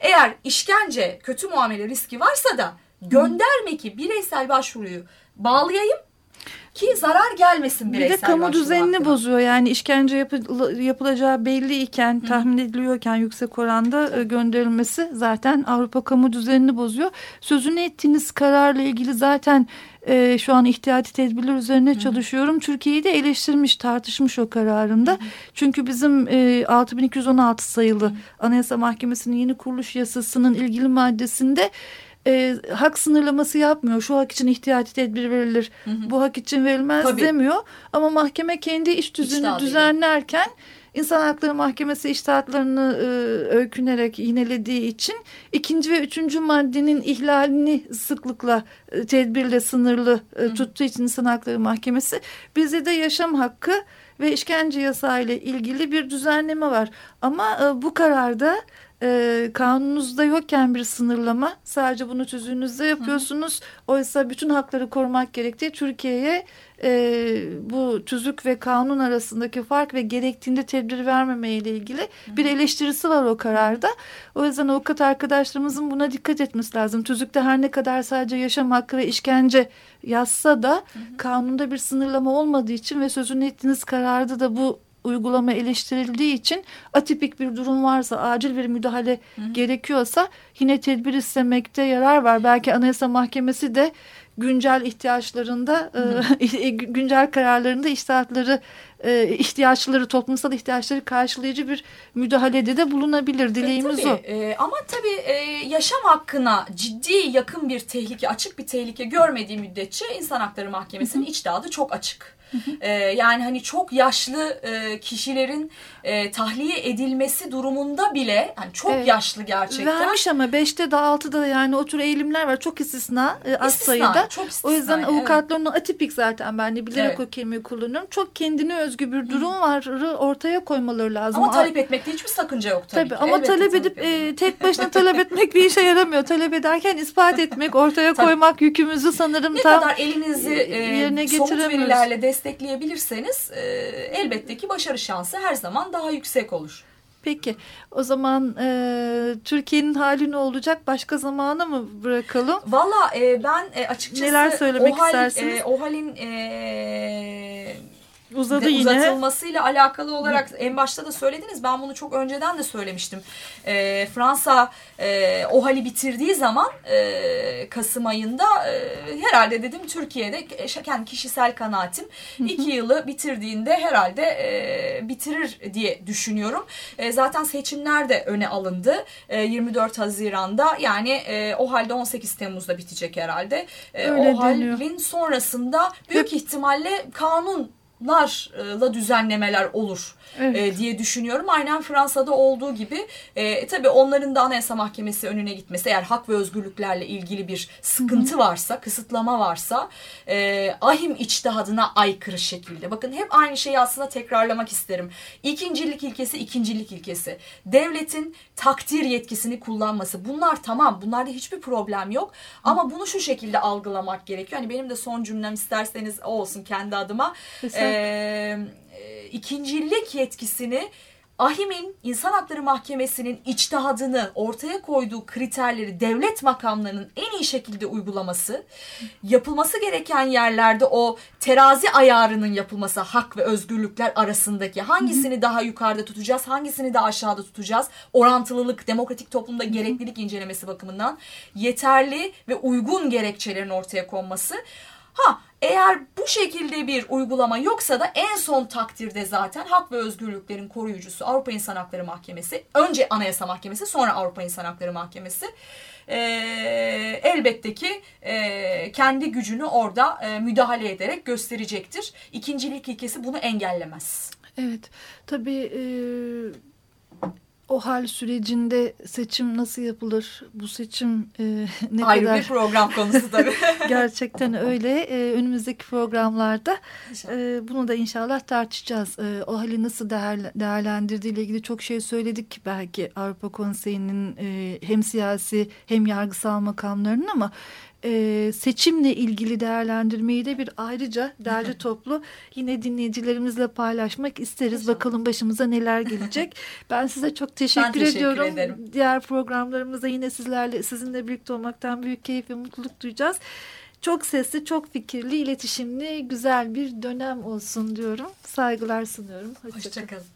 Eğer işkence, kötü muamele riski varsa da gönderme ki bireysel başvuruyu bağlayayım ki zarar gelmesin Bir bireysel de kamu düzenini hakkına. bozuyor. Yani işkence yapıl- yapılacağı belli iken, tahmin ediliyorken yüksek oranda e, gönderilmesi zaten Avrupa kamu düzenini bozuyor. Sözünü ettiğiniz kararla ilgili zaten e, şu an ihtiyati tedbirler üzerine çalışıyorum. Türkiye'yi de eleştirmiş, tartışmış o kararında. Çünkü bizim e, 6216 sayılı Anayasa Mahkemesi'nin yeni kuruluş yasasının ilgili maddesinde e, hak sınırlaması yapmıyor. Şu hak için ihtiyati tedbir verilir, bu hak için verilmez Tabii. demiyor. Ama mahkeme kendi iş İçtihadıyla. düzenlerken İnsan Hakları Mahkemesi iştahatlarını e, öykünerek yinelediği için ikinci ve üçüncü maddenin ihlalini sıklıkla e, tedbirle sınırlı e, tuttuğu için İnsan Hakları Mahkemesi bize de yaşam hakkı ve işkence yasağı ile ilgili bir düzenleme var. Ama e, bu kararda e, kanununuzda yokken bir sınırlama sadece bunu tüzüğünüzde yapıyorsunuz. Oysa bütün hakları korumak gerektiği Türkiye'ye e, bu tüzük ve kanun arasındaki fark ve gerektiğinde tedbir vermeme ile ilgili bir eleştirisi var o kararda. O yüzden avukat arkadaşlarımızın buna dikkat etmesi lazım. Tüzükte her ne kadar sadece yaşam hakkı ve işkence yazsa da kanunda bir sınırlama olmadığı için ve sözünü ettiğiniz kararda da bu uygulama eleştirildiği için atipik bir durum varsa acil bir müdahale gerekiyorsa yine tedbir istemekte yarar var. Belki Anayasa Mahkemesi de güncel ihtiyaçlarında e, güncel kararlarında iştahatları e, ihtiyaçları toplumsal ihtiyaçları karşılayıcı bir müdahalede de bulunabilir. Dileğimiz E, tabii, o. e, ama tabii e, yaşam hakkına ciddi yakın bir tehlike, açık bir tehlike görmediği müddetçe İnsan Hakları Mahkemesi'nin içtihadı çok açık. E, yani hani çok yaşlı e, kişilerin e, tahliye edilmesi durumunda bile yani çok Evet. yaşlı gerçekten. Vermiş ama 5'te de 6'da yani o tür eğilimler var. Çok istisna, e, az İstisna, sayıda. çok istisna, O yüzden evet. avukatların o atipik zaten ben de bilerek Evet. o kelimeyi kullanıyorum. Çok kendine özgü bir durum var ortaya koymaları lazım. Ama talep etmekte hiçbir sakınca yok tabii, Tabii ki. ama Elbette talep edip e, tek başına talep etmek bir işe yaramıyor. Talep ederken ispat etmek, ortaya koymak yükümüzü sanırım ne tam kadar elinizi e, yerine somut verilerle destekleyebilirseniz e, elbette ki başarı şansı her zaman daha yüksek olur. Peki o zaman e, Türkiye'nin hali ne olacak? Başka zamana mı bırakalım? Valla e, ben e, açıkçası Neler söylemek OHAL, istersiniz? E, OHAL'in e, Uzadı de yine. uzatılmasıyla alakalı olarak en başta da söylediniz. Ben bunu çok önceden de söylemiştim. E, Fransa e, OHAL'i bitirdiği zaman e, Kasım ayında e, herhalde dedim Türkiye'de kendi kişisel kanaatim iki yılı bitirdiğinde herhalde e, bitirir diye düşünüyorum. E, zaten seçimler de öne alındı. E, 24 Haziran'da yani e, OHAL'de 18 Temmuz'da bitecek herhalde. E, Öyle OHAL'in sonrasında büyük ihtimalle kanun larla düzenlemeler olur Evet. e, diye düşünüyorum. Aynen Fransa'da olduğu gibi e, tabii onların da Anayasa Mahkemesi önüne gitmesi eğer hak ve özgürlüklerle ilgili bir sıkıntı varsa, kısıtlama varsa e, ahim içtihadına aykırı şekilde. Bakın hep aynı şeyi aslında tekrarlamak isterim. İkincilik ilkesi, ikincilik ilkesi. Devletin takdir yetkisini kullanması. Bunlar tamam. Bunlarda hiçbir problem yok. Ama bunu şu şekilde algılamak gerekiyor. Hani benim de son cümlem isterseniz o olsun kendi adıma. Mesela- Ee, e, ikincilik yetkisini Ahim'in İnsan Hakları Mahkemesi'nin içtihadını ortaya koyduğu kriterleri devlet makamlarının en iyi şekilde uygulaması, yapılması gereken yerlerde o terazi ayarının yapılması hak ve özgürlükler arasındaki hangisini daha yukarıda tutacağız, hangisini daha aşağıda tutacağız, orantılılık, demokratik toplumda gereklilik incelemesi bakımından yeterli ve uygun gerekçelerin ortaya konması. Ha eğer bu şekilde bir uygulama yoksa da en son takdirde zaten hak ve özgürlüklerin koruyucusu Avrupa İnsan Hakları Mahkemesi, önce Anayasa Mahkemesi sonra Avrupa İnsan Hakları Mahkemesi e, elbette ki e, kendi gücünü orada e, müdahale ederek gösterecektir. İkincilik ilkesi bunu engellemez. Evet, tabii e, o hal sürecinde seçim nasıl yapılır? Bu seçim e, ne Ayrı kadar bir program konusu tabii. gerçekten öyle. E, önümüzdeki programlarda e, bunu da inşallah tartışacağız. E, o hali nasıl değer, değerlendirdiği ile ilgili çok şey söyledik belki Avrupa Konseyi'nin e, hem siyasi hem yargısal makamlarının ama e, seçimle ilgili değerlendirmeyi de bir ayrıca derli toplu yine dinleyicilerimizle paylaşmak isteriz. İnşallah. Bakalım başımıza neler gelecek. Ben size çok teşekkür, teşekkür ediyorum. ederim. Diğer programlarımızda yine sizlerle sizinle birlikte olmaktan büyük keyif ve mutluluk duyacağız. Çok sesli, çok fikirli, iletişimli, güzel bir dönem olsun diyorum. Saygılar sunuyorum. Hoşçakalın. Hoşçakalın.